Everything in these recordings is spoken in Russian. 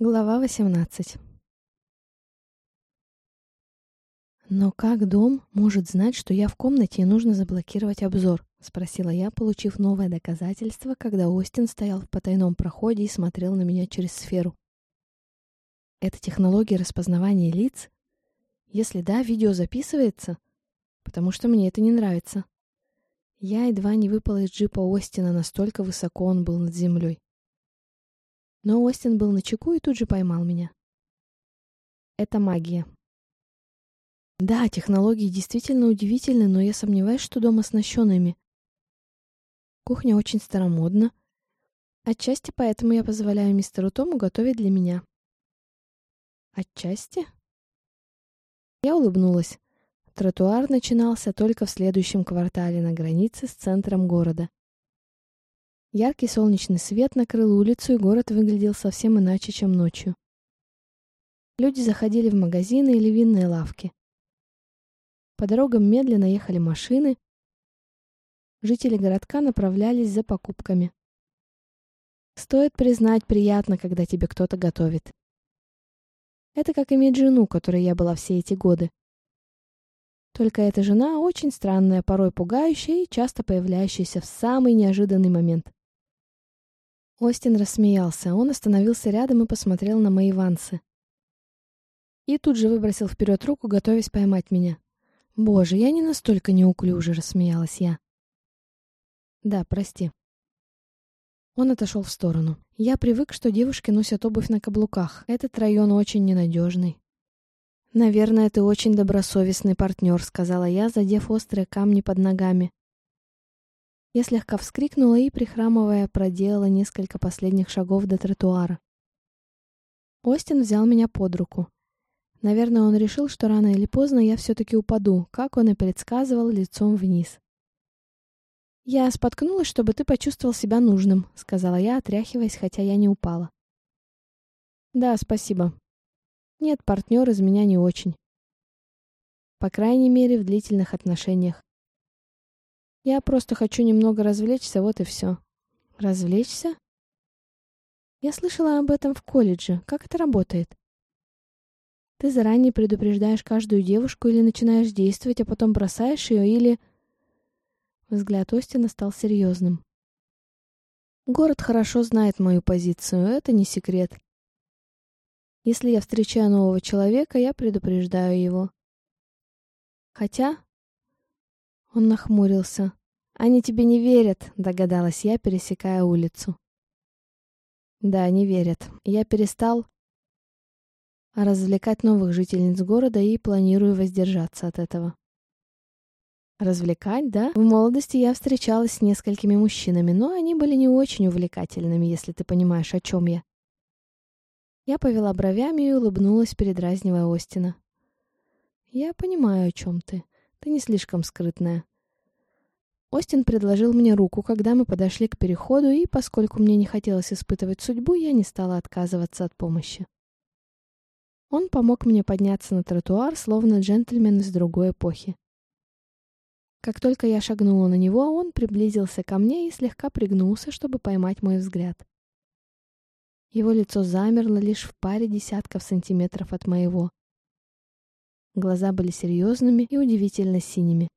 Глава 18 «Но как дом может знать, что я в комнате и нужно заблокировать обзор?» — спросила я, получив новое доказательство, когда Остин стоял в потайном проходе и смотрел на меня через сферу. «Это технология распознавания лиц? Если да, видео записывается? Потому что мне это не нравится». Я едва не выпала из джипа Остина, настолько высоко он был над землей. Но Остин был на чеку и тут же поймал меня. Это магия. Да, технологии действительно удивительны, но я сомневаюсь, что дом оснащен ими. Кухня очень старомодна. Отчасти поэтому я позволяю мистеру Тому готовить для меня. Отчасти? Я улыбнулась. Тротуар начинался только в следующем квартале на границе с центром города. Яркий солнечный свет накрыл улицу, и город выглядел совсем иначе, чем ночью. Люди заходили в магазины или винные лавки. По дорогам медленно ехали машины. Жители городка направлялись за покупками. Стоит признать, приятно, когда тебе кто-то готовит. Это как иметь жену, которой я была все эти годы. Только эта жена очень странная, порой пугающая и часто появляющаяся в самый неожиданный момент. Остин рассмеялся. Он остановился рядом и посмотрел на мои вансы. И тут же выбросил вперед руку, готовясь поймать меня. «Боже, я не настолько неуклюже», — рассмеялась я. «Да, прости». Он отошел в сторону. Я привык, что девушки носят обувь на каблуках. Этот район очень ненадежный. «Наверное, ты очень добросовестный партнер», — сказала я, задев острые камни под ногами. Я слегка вскрикнула и, прихрамывая, проделала несколько последних шагов до тротуара. Остин взял меня под руку. Наверное, он решил, что рано или поздно я все-таки упаду, как он и предсказывал, лицом вниз. «Я споткнулась, чтобы ты почувствовал себя нужным», — сказала я, отряхиваясь, хотя я не упала. «Да, спасибо. Нет, партнер из меня не очень. По крайней мере, в длительных отношениях. Я просто хочу немного развлечься, вот и все. Развлечься? Я слышала об этом в колледже. Как это работает? Ты заранее предупреждаешь каждую девушку или начинаешь действовать, а потом бросаешь ее, или... Взгляд Остина стал серьезным. Город хорошо знает мою позицию, это не секрет. Если я встречаю нового человека, я предупреждаю его. Хотя он нахмурился. «Они тебе не верят», — догадалась я, пересекая улицу. «Да, не верят. Я перестал развлекать новых жительниц города и планирую воздержаться от этого». Развлекать, да? В молодости я встречалась с несколькими мужчинами, но они были не очень увлекательными, если ты понимаешь, о чем я. Я повела бровями и улыбнулась, передразнивая Остина. «Я понимаю, о чем ты. Ты не слишком скрытная. Остин предложил мне руку, когда мы подошли к переходу, и, поскольку мне не хотелось испытывать судьбу, я не стала отказываться от помощи. Он помог мне подняться на тротуар, словно джентльмен из другой эпохи. Как только я шагнула на него, он приблизился ко мне и слегка пригнулся, чтобы поймать мой взгляд. Его лицо замерло лишь в паре десятков сантиметров от моего. Глаза были серьезными и удивительно синими.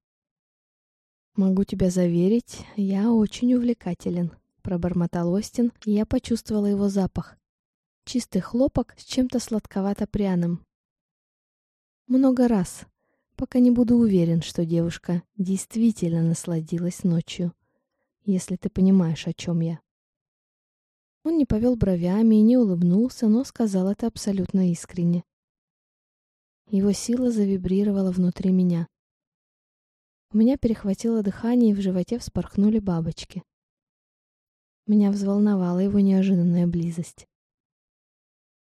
«Могу тебя заверить, я очень увлекателен», — пробормотал Остин, и я почувствовала его запах. Чистый хлопок с чем-то сладковато-пряным. Много раз, пока не буду уверен, что девушка действительно насладилась ночью, если ты понимаешь, о чем я. Он не повел бровями и не улыбнулся, но сказал это абсолютно искренне. Его сила завибрировала внутри меня. У меня перехватило дыхание, и в животе вспорхнули бабочки. Меня взволновала его неожиданная близость.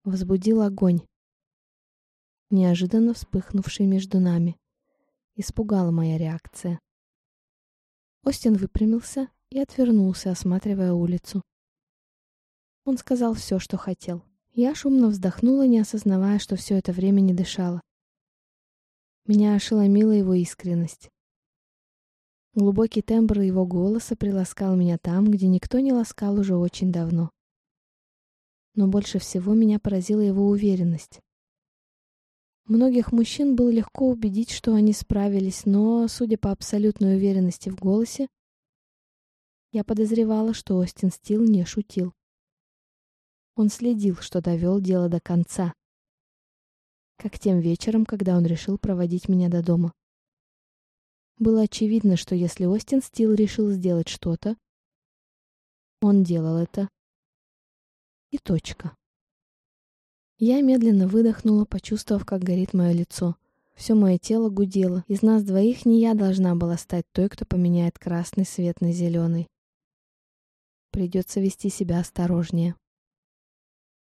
Возбудил огонь, неожиданно вспыхнувший между нами. Испугала моя реакция. Остин выпрямился и отвернулся, осматривая улицу. Он сказал все, что хотел. Я шумно вздохнула, не осознавая, что все это время не дышала. Меня ошеломила его искренность. Глубокий тембр его голоса приласкал меня там, где никто не ласкал уже очень давно. Но больше всего меня поразила его уверенность. Многих мужчин было легко убедить, что они справились, но, судя по абсолютной уверенности в голосе, я подозревала, что Остин Стил не шутил. Он следил, что довел дело до конца. Как тем вечером, когда он решил проводить меня до дома. Было очевидно, что если Остин Стил решил сделать что-то, он делал это. И точка. Я медленно выдохнула, почувствовав, как горит мое лицо. Все мое тело гудело. Из нас двоих не я должна была стать той, кто поменяет красный свет на зеленый. Придется вести себя осторожнее.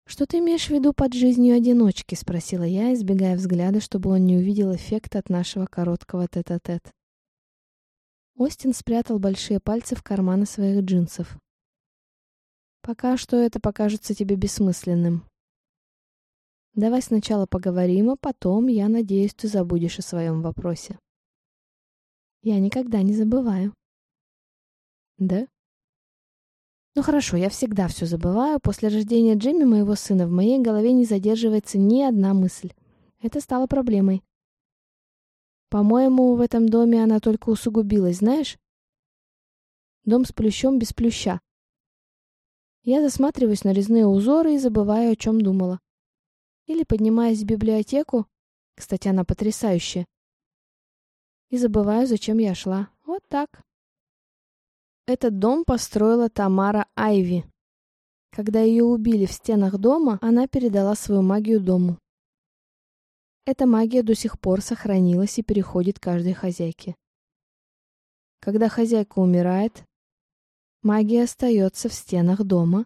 «Что ты имеешь в виду под жизнью одиночки?» — спросила я, избегая взгляда, чтобы он не увидел эффект от нашего короткого тет-а-тет. -тет. Остин спрятал большие пальцы в карманы своих джинсов. «Пока что это покажется тебе бессмысленным. Давай сначала поговорим, а потом, я надеюсь, ты забудешь о своем вопросе. Я никогда не забываю. Да? Ну хорошо, я всегда все забываю. После рождения Джимми, моего сына, в моей голове не задерживается ни одна мысль. Это стало проблемой. По-моему, в этом доме она только усугубилась, знаешь? Дом с плющом без плюща. Я засматриваюсь на резные узоры и забываю, о чем думала. Или поднимаюсь в библиотеку, кстати, она потрясающая, и забываю, зачем я шла. Вот так. Этот дом построила Тамара Айви. Когда ее убили в стенах дома, она передала свою магию дому. Эта магия до сих пор сохранилась и переходит каждой хозяйке. Когда хозяйка умирает, магия остается в стенах дома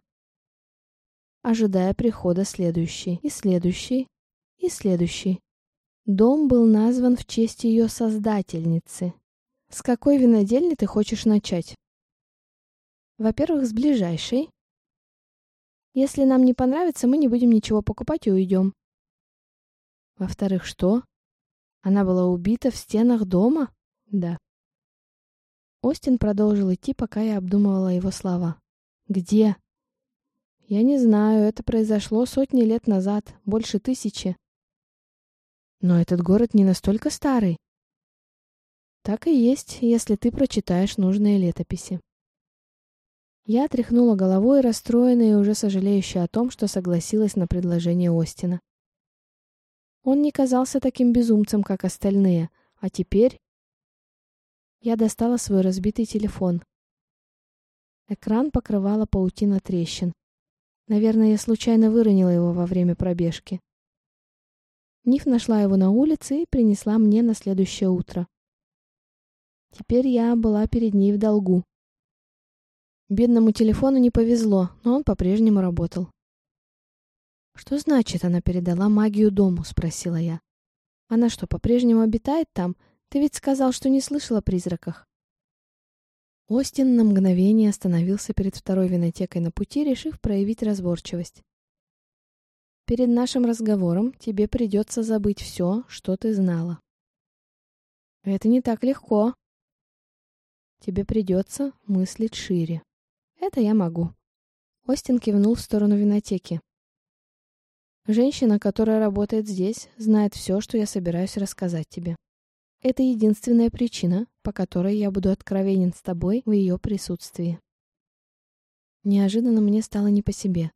ожидая прихода следующей, и следующей, и следующей. Дом был назван в честь ее создательницы. С какой винодельни ты хочешь начать? Во-первых, с ближайшей. Если нам не понравится, мы не будем ничего покупать и уйдем. Во-вторых, что? Она была убита в стенах дома? Да. Остин продолжил идти, пока я обдумывала его слова. Где? Я не знаю, это произошло сотни лет назад, больше тысячи. Но этот город не настолько старый. Так и есть, если ты прочитаешь нужные летописи. Я тряхнула головой, расстроенная и уже сожалеющая о том, что согласилась на предложение Остина. Он не казался таким безумцем, как остальные, а теперь... Я достала свой разбитый телефон. Экран покрывала паутина трещин. Наверное, я случайно выронила его во время пробежки. Ниф нашла его на улице и принесла мне на следующее утро. Теперь я была перед ней в долгу. Бедному телефону не повезло, но он по-прежнему работал. «Что значит, она передала магию дому?» — спросила я. «Она что, по-прежнему обитает там? Ты ведь сказал, что не слышал о призраках». Остин на мгновение остановился перед второй винотекой на пути, решив проявить разборчивость. «Перед нашим разговором тебе придется забыть все, что ты знала». «Это не так легко». «Тебе придется мыслить шире». «Это я могу». Остин кивнул в сторону винотеки. «Женщина, которая работает здесь, знает все, что я собираюсь рассказать тебе. Это единственная причина, по которой я буду откровенен с тобой в ее присутствии. Неожиданно мне стало не по себе.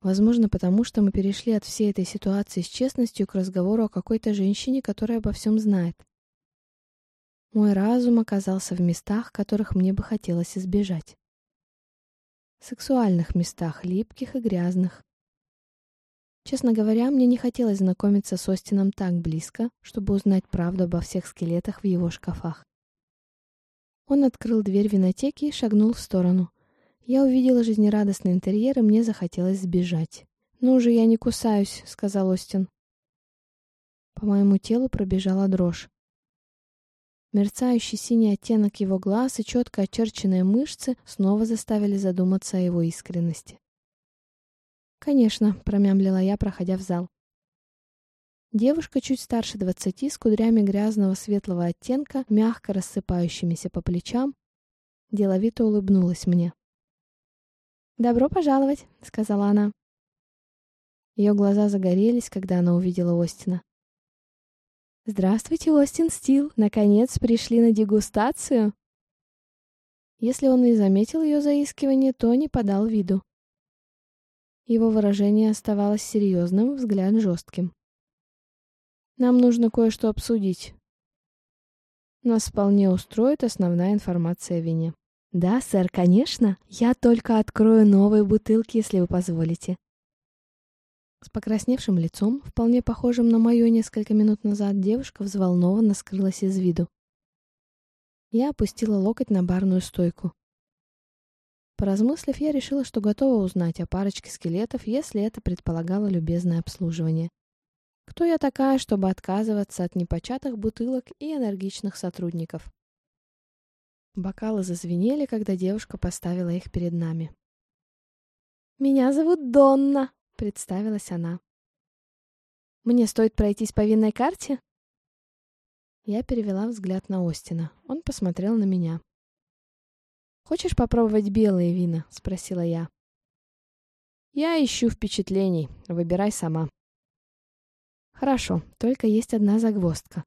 Возможно, потому что мы перешли от всей этой ситуации с честностью к разговору о какой-то женщине, которая обо всем знает. Мой разум оказался в местах, которых мне бы хотелось избежать. Сексуальных местах, липких и грязных, Честно говоря, мне не хотелось знакомиться с Остином так близко, чтобы узнать правду обо всех скелетах в его шкафах. Он открыл дверь винотеки и шагнул в сторону. Я увидела жизнерадостный интерьер, и мне захотелось сбежать. «Ну же, я не кусаюсь», — сказал Остин. По моему телу пробежала дрожь. Мерцающий синий оттенок его глаз и четко очерченные мышцы снова заставили задуматься о его искренности. «Конечно», — промямлила я, проходя в зал. Девушка чуть старше двадцати, с кудрями грязного светлого оттенка, мягко рассыпающимися по плечам, деловито улыбнулась мне. «Добро пожаловать», — сказала она. Ее глаза загорелись, когда она увидела Остина. «Здравствуйте, Остин Стил! Наконец пришли на дегустацию!» Если он и заметил ее заискивание, то не подал виду. Его выражение оставалось серьезным, взгляд жестким. «Нам нужно кое-что обсудить. Нас вполне устроит основная информация о вине». «Да, сэр, конечно. Я только открою новые бутылки, если вы позволите». С покрасневшим лицом, вполне похожим на мое несколько минут назад, девушка взволнованно скрылась из виду. Я опустила локоть на барную стойку. Поразмыслив, я решила, что готова узнать о парочке скелетов, если это предполагало любезное обслуживание. Кто я такая, чтобы отказываться от непочатых бутылок и энергичных сотрудников? Бокалы зазвенели, когда девушка поставила их перед нами. «Меня зовут Донна», — представилась она. «Мне стоит пройтись по винной карте?» Я перевела взгляд на Остина. Он посмотрел на меня. «Хочешь попробовать белые вина?» — спросила я. «Я ищу впечатлений. Выбирай сама». «Хорошо, только есть одна загвоздка.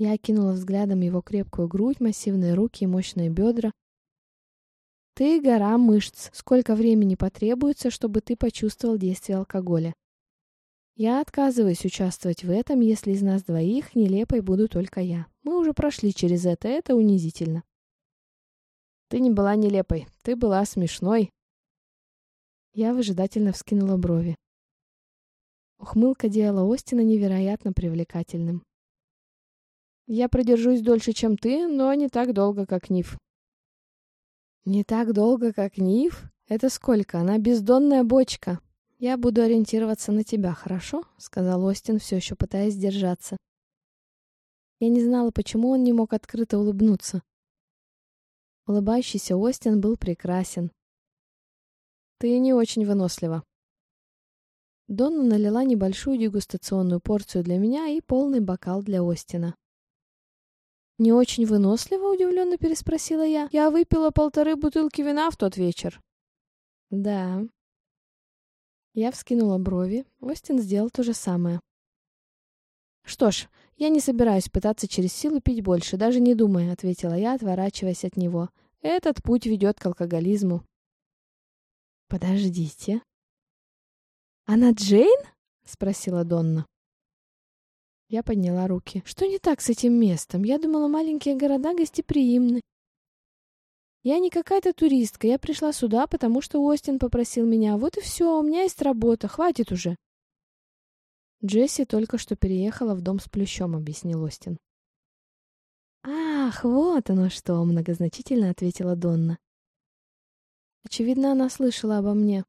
Я окинула взглядом его крепкую грудь, массивные руки и мощные бедра. «Ты гора мышц. Сколько времени потребуется, чтобы ты почувствовал действие алкоголя?» «Я отказываюсь участвовать в этом, если из нас двоих нелепой буду только я. Мы уже прошли через это, это унизительно». «Ты не была нелепой, ты была смешной». Я выжидательно вскинула брови. Ухмылка делала Остина невероятно привлекательным. Я продержусь дольше, чем ты, но не так долго, как Ниф. Не так долго, как Ниф? Это сколько? Она бездонная бочка. Я буду ориентироваться на тебя, хорошо? Сказал Остин, все еще пытаясь держаться. Я не знала, почему он не мог открыто улыбнуться. Улыбающийся Остин был прекрасен. Ты не очень вынослива. Донна налила небольшую дегустационную порцию для меня и полный бокал для Остина. «Не очень выносливо?» — удивленно переспросила я. «Я выпила полторы бутылки вина в тот вечер». «Да». Я вскинула брови. Остин сделал то же самое. «Что ж, я не собираюсь пытаться через силу пить больше, даже не думая», — ответила я, отворачиваясь от него. «Этот путь ведет к алкоголизму». «Подождите». «Она Джейн?» — спросила Донна. Я подняла руки. Что не так с этим местом? Я думала, маленькие города гостеприимны. Я не какая-то туристка. Я пришла сюда, потому что Остин попросил меня. Вот и все, у меня есть работа. Хватит уже. Джесси только что переехала в дом с плющом, объяснил Остин. «Ах, вот оно что!» — многозначительно ответила Донна. Очевидно, она слышала обо мне.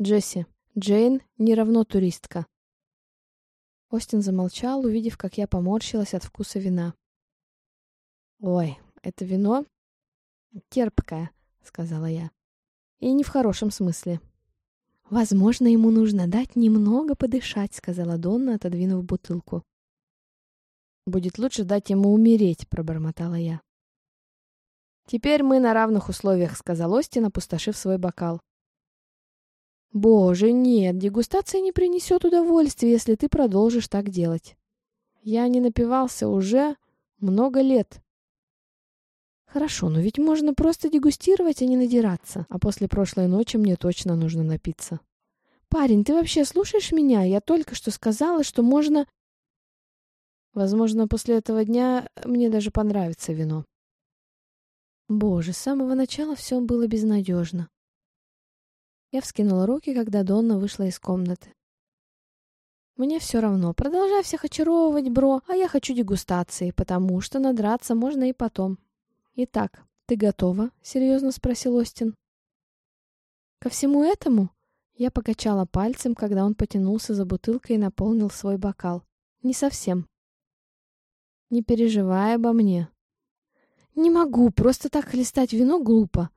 «Джесси, Джейн не равно туристка. Остин замолчал, увидев, как я поморщилась от вкуса вина. «Ой, это вино терпкое», — сказала я. «И не в хорошем смысле». «Возможно, ему нужно дать немного подышать», — сказала Донна, отодвинув бутылку. «Будет лучше дать ему умереть», — пробормотала я. «Теперь мы на равных условиях», — сказал Остин, опустошив свой бокал. Боже, нет, дегустация не принесет удовольствия, если ты продолжишь так делать. Я не напивался уже много лет. Хорошо, но ведь можно просто дегустировать, а не надираться. А после прошлой ночи мне точно нужно напиться. Парень, ты вообще слушаешь меня? Я только что сказала, что можно... Возможно, после этого дня мне даже понравится вино. Боже, с самого начала все было безнадежно. Я вскинула руки, когда Донна вышла из комнаты. «Мне все равно. Продолжай всех очаровывать, бро, а я хочу дегустации, потому что надраться можно и потом. Итак, ты готова?» — серьезно спросил Остин. «Ко всему этому?» Я покачала пальцем, когда он потянулся за бутылкой и наполнил свой бокал. «Не совсем». «Не переживай обо мне». «Не могу, просто так хлестать вино глупо.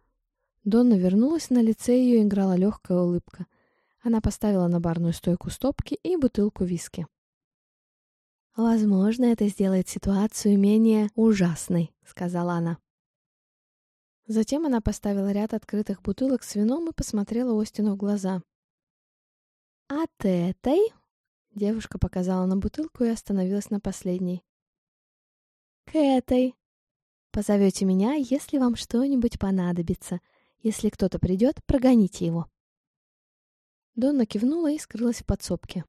Донна вернулась, на лице ее играла легкая улыбка. Она поставила на барную стойку стопки и бутылку виски. «Возможно, это сделает ситуацию менее ужасной», — сказала она. Затем она поставила ряд открытых бутылок с вином и посмотрела Остину в глаза. «От этой?» Девушка показала на бутылку и остановилась на последней. «К этой. Позовете меня, если вам что-нибудь понадобится. Если кто-то придет, прогоните его». Донна кивнула и скрылась в подсобке.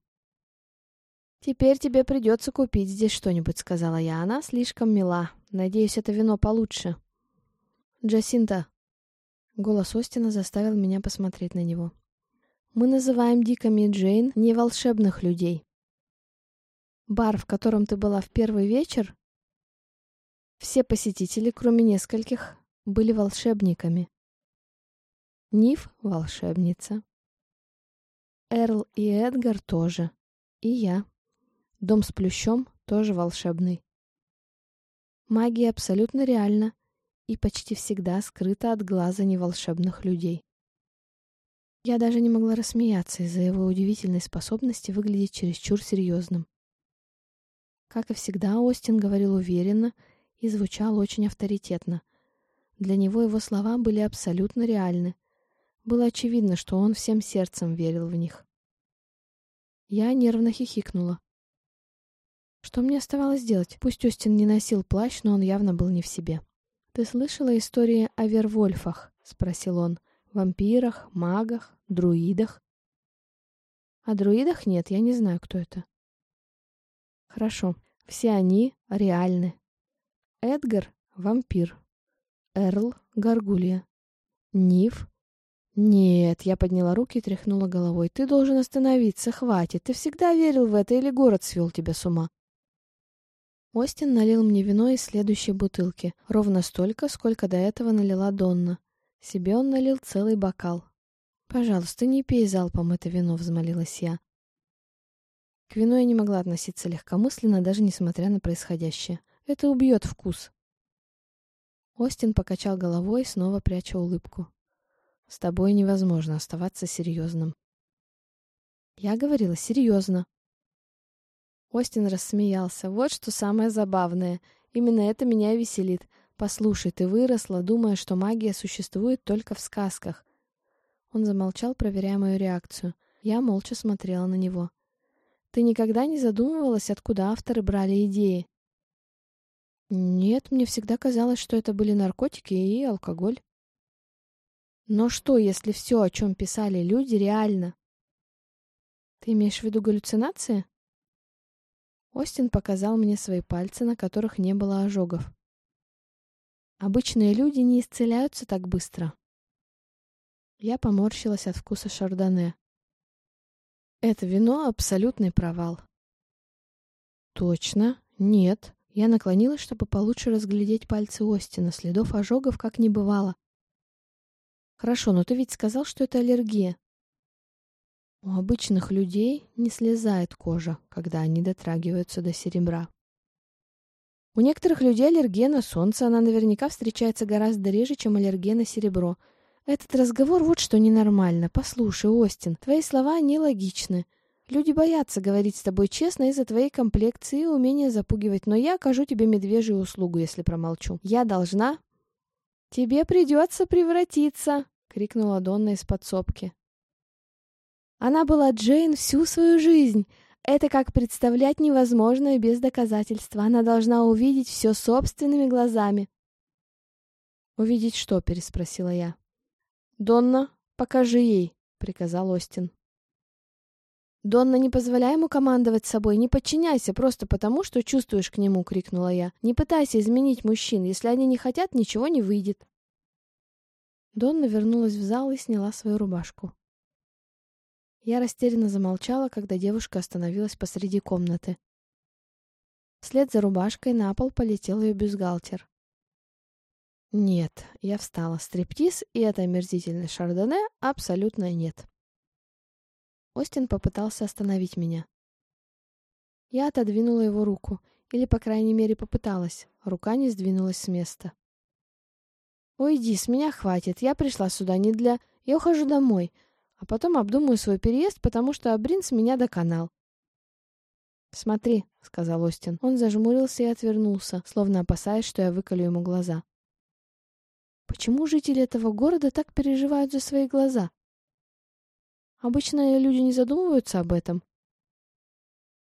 «Теперь тебе придется купить здесь что-нибудь», — сказала я. «Она слишком мила. Надеюсь, это вино получше». «Джасинта». Голос Остина заставил меня посмотреть на него. «Мы называем Диками Джейн не волшебных людей. Бар, в котором ты была в первый вечер, все посетители, кроме нескольких, были волшебниками. Ниф — волшебница. Эрл и Эдгар тоже. И я. Дом с плющом тоже волшебный. Магия абсолютно реальна и почти всегда скрыта от глаза неволшебных людей. Я даже не могла рассмеяться из-за его удивительной способности выглядеть чересчур серьезным. Как и всегда, Остин говорил уверенно и звучал очень авторитетно. Для него его слова были абсолютно реальны. Было очевидно, что он всем сердцем верил в них. Я нервно хихикнула. Что мне оставалось делать? Пусть Остин не носил плащ, но он явно был не в себе. «Ты слышала истории о Вервольфах?» — спросил он. «Вампирах, магах, друидах?» «О друидах нет, я не знаю, кто это». «Хорошо. Все они реальны. Эдгар — вампир. Эрл — горгулья. Ниф — «Нет», — я подняла руки и тряхнула головой. «Ты должен остановиться, хватит. Ты всегда верил в это или город свел тебя с ума?» Остин налил мне вино из следующей бутылки, ровно столько, сколько до этого налила Донна. Себе он налил целый бокал. «Пожалуйста, не пей залпом это вино», — взмолилась я. К вину я не могла относиться легкомысленно, даже несмотря на происходящее. Это убьет вкус. Остин покачал головой, снова пряча улыбку. «С тобой невозможно оставаться серьезным». Я говорила серьезно. Остин рассмеялся. «Вот что самое забавное. Именно это меня веселит. Послушай, ты выросла, думая, что магия существует только в сказках». Он замолчал, проверяя мою реакцию. Я молча смотрела на него. «Ты никогда не задумывалась, откуда авторы брали идеи?» «Нет, мне всегда казалось, что это были наркотики и алкоголь». «Но что, если все, о чем писали люди, реально?» «Ты имеешь в виду галлюцинации?» Остин показал мне свои пальцы, на которых не было ожогов. Обычные люди не исцеляются так быстро. Я поморщилась от вкуса шардоне. Это вино — абсолютный провал. Точно? Нет. Я наклонилась, чтобы получше разглядеть пальцы Остина. Следов ожогов как не бывало. Хорошо, но ты ведь сказал, что это аллергия. У обычных людей не слезает кожа, когда они дотрагиваются до серебра. У некоторых людей аллергия на солнце, она наверняка встречается гораздо реже, чем аллергия на серебро. Этот разговор вот что ненормально. Послушай, Остин, твои слова нелогичны. Люди боятся говорить с тобой честно из-за твоей комплекции и умения запугивать, но я окажу тебе медвежью услугу, если промолчу. Я должна... «Тебе придется превратиться!» — крикнула Донна из подсобки. Она была Джейн всю свою жизнь. Это как представлять невозможное без доказательства. Она должна увидеть все собственными глазами. «Увидеть что?» — переспросила я. «Донна, покажи ей», — приказал Остин. «Донна, не позволяй ему командовать собой, не подчиняйся просто потому, что чувствуешь к нему», — крикнула я. «Не пытайся изменить мужчин, если они не хотят, ничего не выйдет». Донна вернулась в зал и сняла свою рубашку. Я растерянно замолчала, когда девушка остановилась посреди комнаты. Вслед за рубашкой на пол полетел ее бюстгальтер. Нет, я встала. Стриптиз и это омерзительный шардоне абсолютно нет. Остин попытался остановить меня. Я отодвинула его руку, или, по крайней мере, попыталась. Рука не сдвинулась с места. «Уйди, с меня хватит. Я пришла сюда не для... Я ухожу домой а потом обдумаю свой переезд, потому что Абринс меня доконал. «Смотри», — сказал Остин. Он зажмурился и отвернулся, словно опасаясь, что я выколю ему глаза. Почему жители этого города так переживают за свои глаза? Обычно люди не задумываются об этом.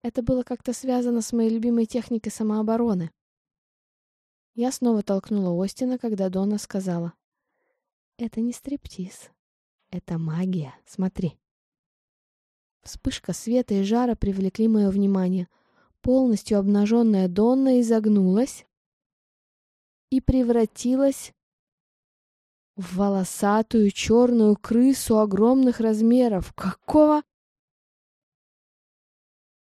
Это было как-то связано с моей любимой техникой самообороны. Я снова толкнула Остина, когда Дона сказала. «Это не стриптиз. Это магия. Смотри». Вспышка света и жара привлекли мое внимание. Полностью обнаженная Донна изогнулась и превратилась в волосатую черную крысу огромных размеров. Какого?